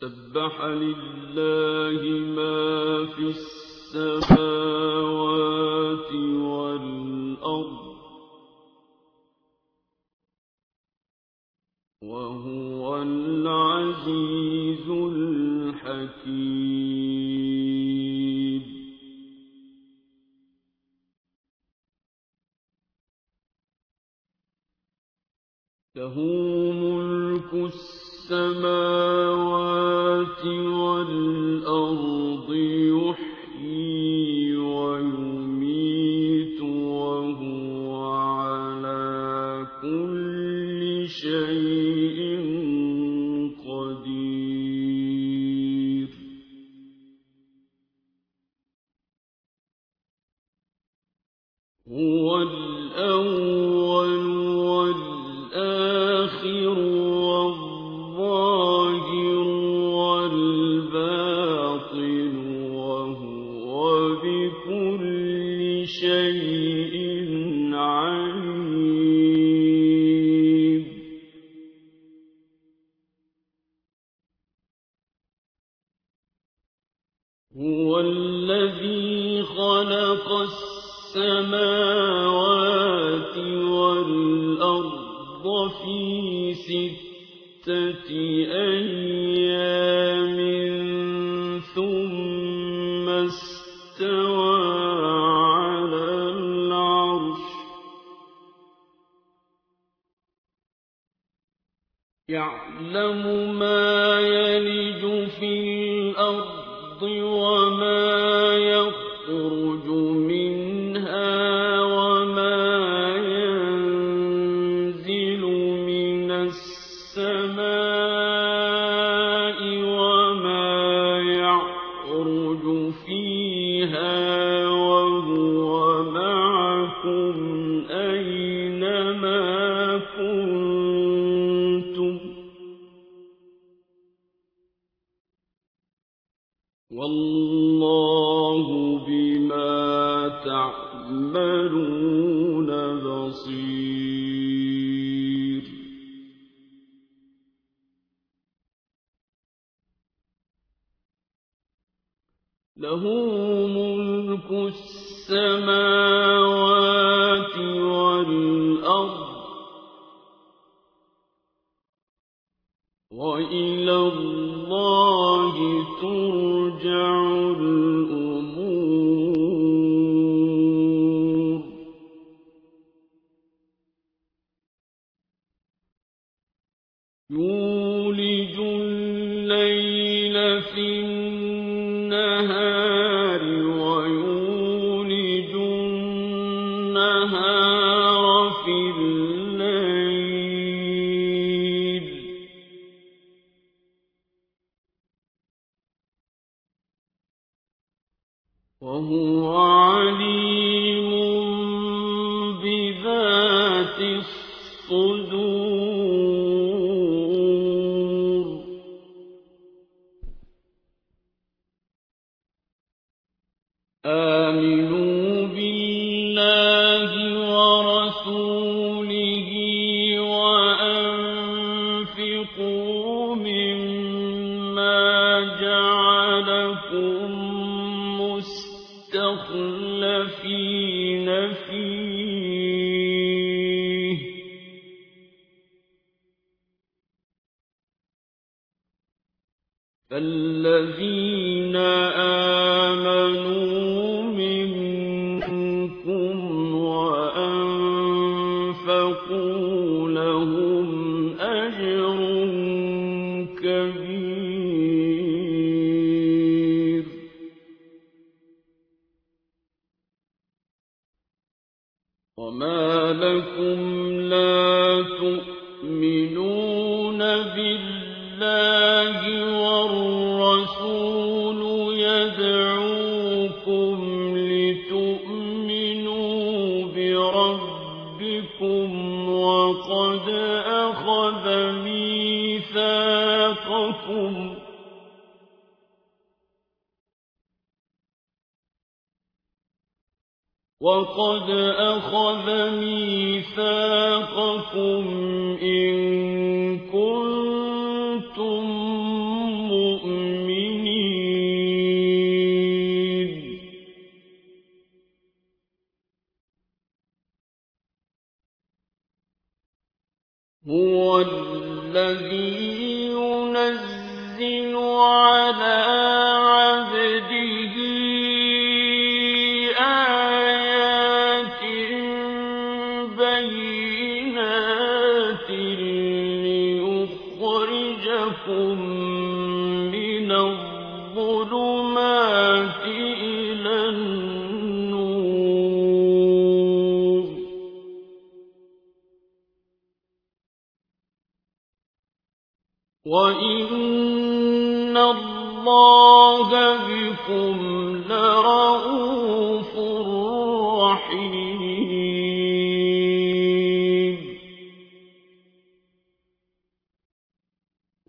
سَبَّحَ لِلَّهِ مَا فِي السَّمَاوَاتِ شَيْءٍ يَعْلَمُ مَا يَلِجُ فِي الْأَرْضِ وَمَا وَاللَّهُ وَإِلَى اللَّهِ تُرْجَعُ. وَهُوَ عَلِيمٌ بِذَاتِ الصُّدُورِ. آمِنُوا بِاللَّهِ وَرَسُولِهِ وَأَنفِقُوا مِمَّا جَعَلَكُم مُّسْتَخْلَفِينَ وَمَا لَكُمْ لَا تُؤْمِنُونَ بِاللَّهِ وَالرَّسُولُ يَدْعُوكُمْ لِتُؤْمِنُوا بِرَبِّكُمْ وَقَدْ أَخَذَ مِيثَاقَكُمْ إِن لكم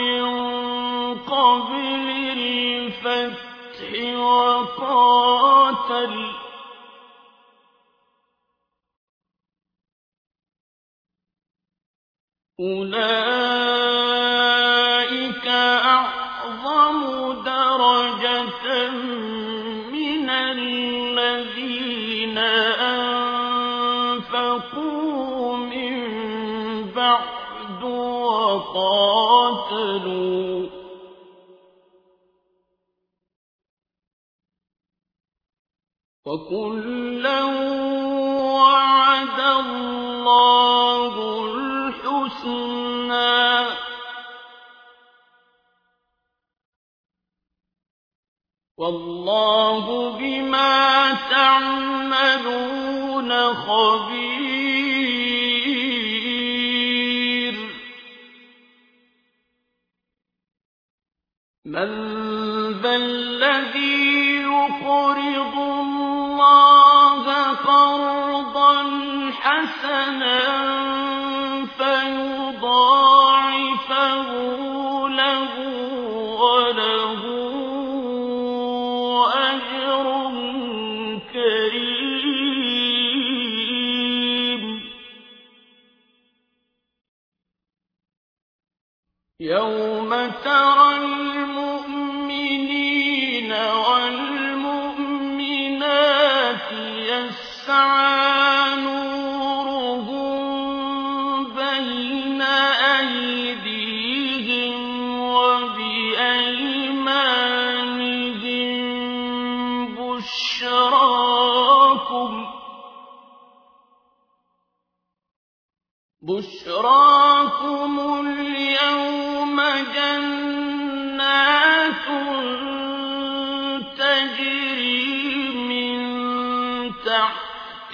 مِن قَبْلِ الْفَتْحِ وَقَاتَلَ ۚ. أُولَٰئِكَ أَعْظَمُ دَرَجَةً مِّنَ الَّذِينَ أَنفَقُوا مِن بَعْدُ وَقَاتَلُوا ۚ وَكُلًّا وَعَدَ اللَّهُ الْحُسْنَىٰ ۚ. وَاللَّهُ بِمَا تَعْمَلُونَ خَبِيرٌ. مَّن ذَا الَّذِي يُقْرِضُ اللَّهَ قَرْضًا حَسَنًا فَيُضَاعِفَهُ لَهُ وَلَهُ أَجْرٌ كَرِيمٌ. يَوْمَ تَرَى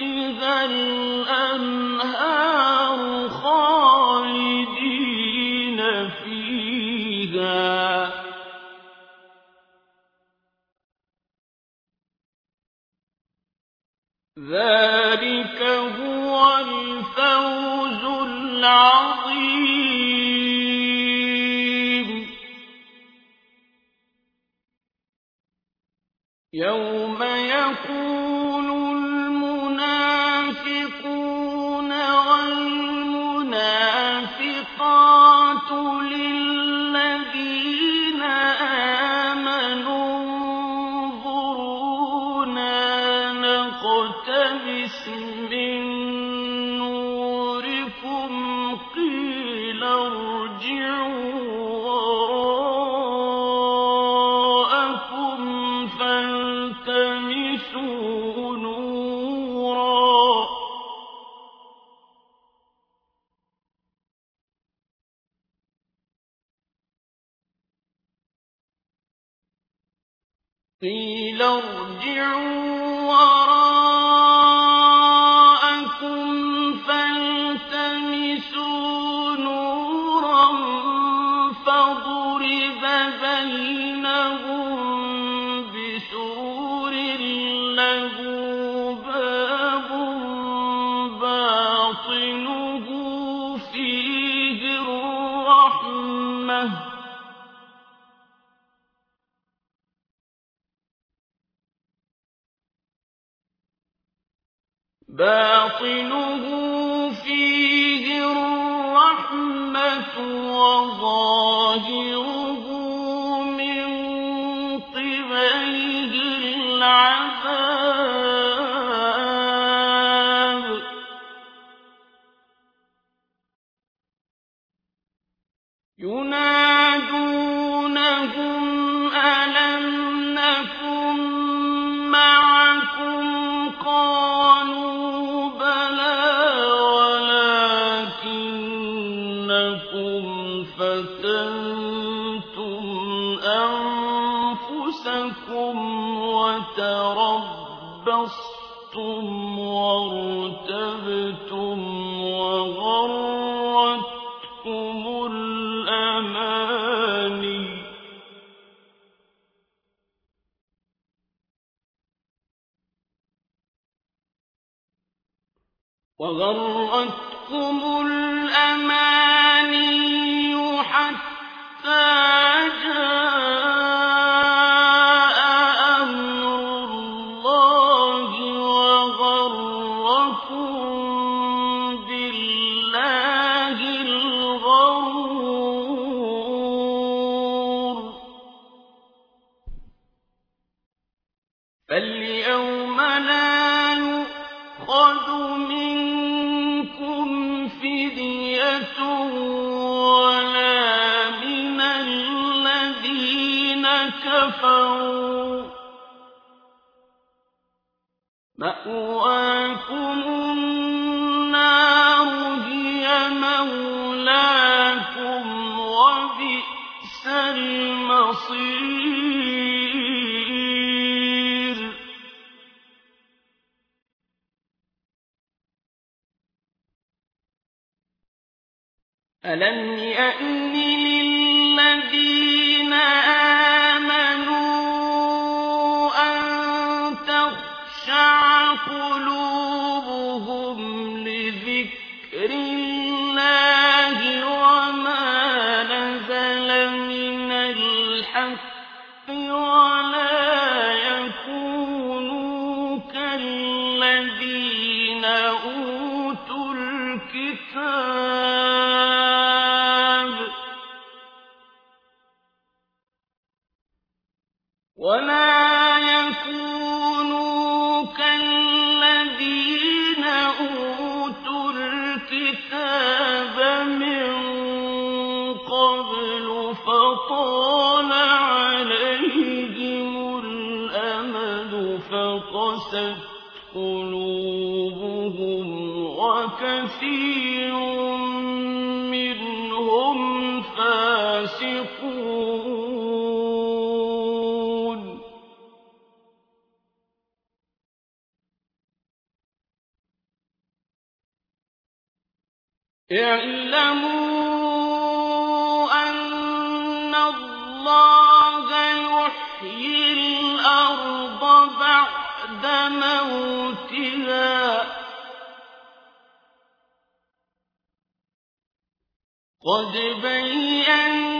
تَحْتِهَا الْأَنْهَارُ خَالِدِينَ فِيهَا ۚ. ذَٰلِكَ هُوَ الْفَوْزُ الْعَظِيمُ. يَوْمَ يَقُولُ قِيلَ ارْجِعُوا باطنه فيه الرحمة وظاهره من قبله العذاب. ينادي تربصتم وارتبتم وغرتكم الأماني. وغرتكم الأماني. كفروا. مأواكم النار هي مولاكم وبئس المصير. ألم يأني للذين وكثير قد بينا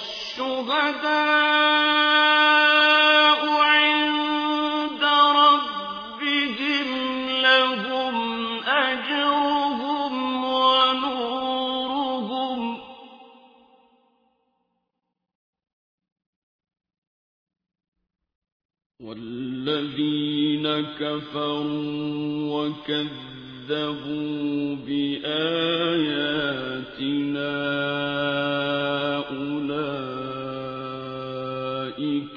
الشُّهَدَاءُ عِندَ رَبِّهِمْ لَهُمْ أَجْرُهُمْ وَنُورُهُمْ ۖ. وَالَّذِينَ كَفَرُوا وَكَذَّبُوا بِآيَاتِنَا أُولَٰئِكَ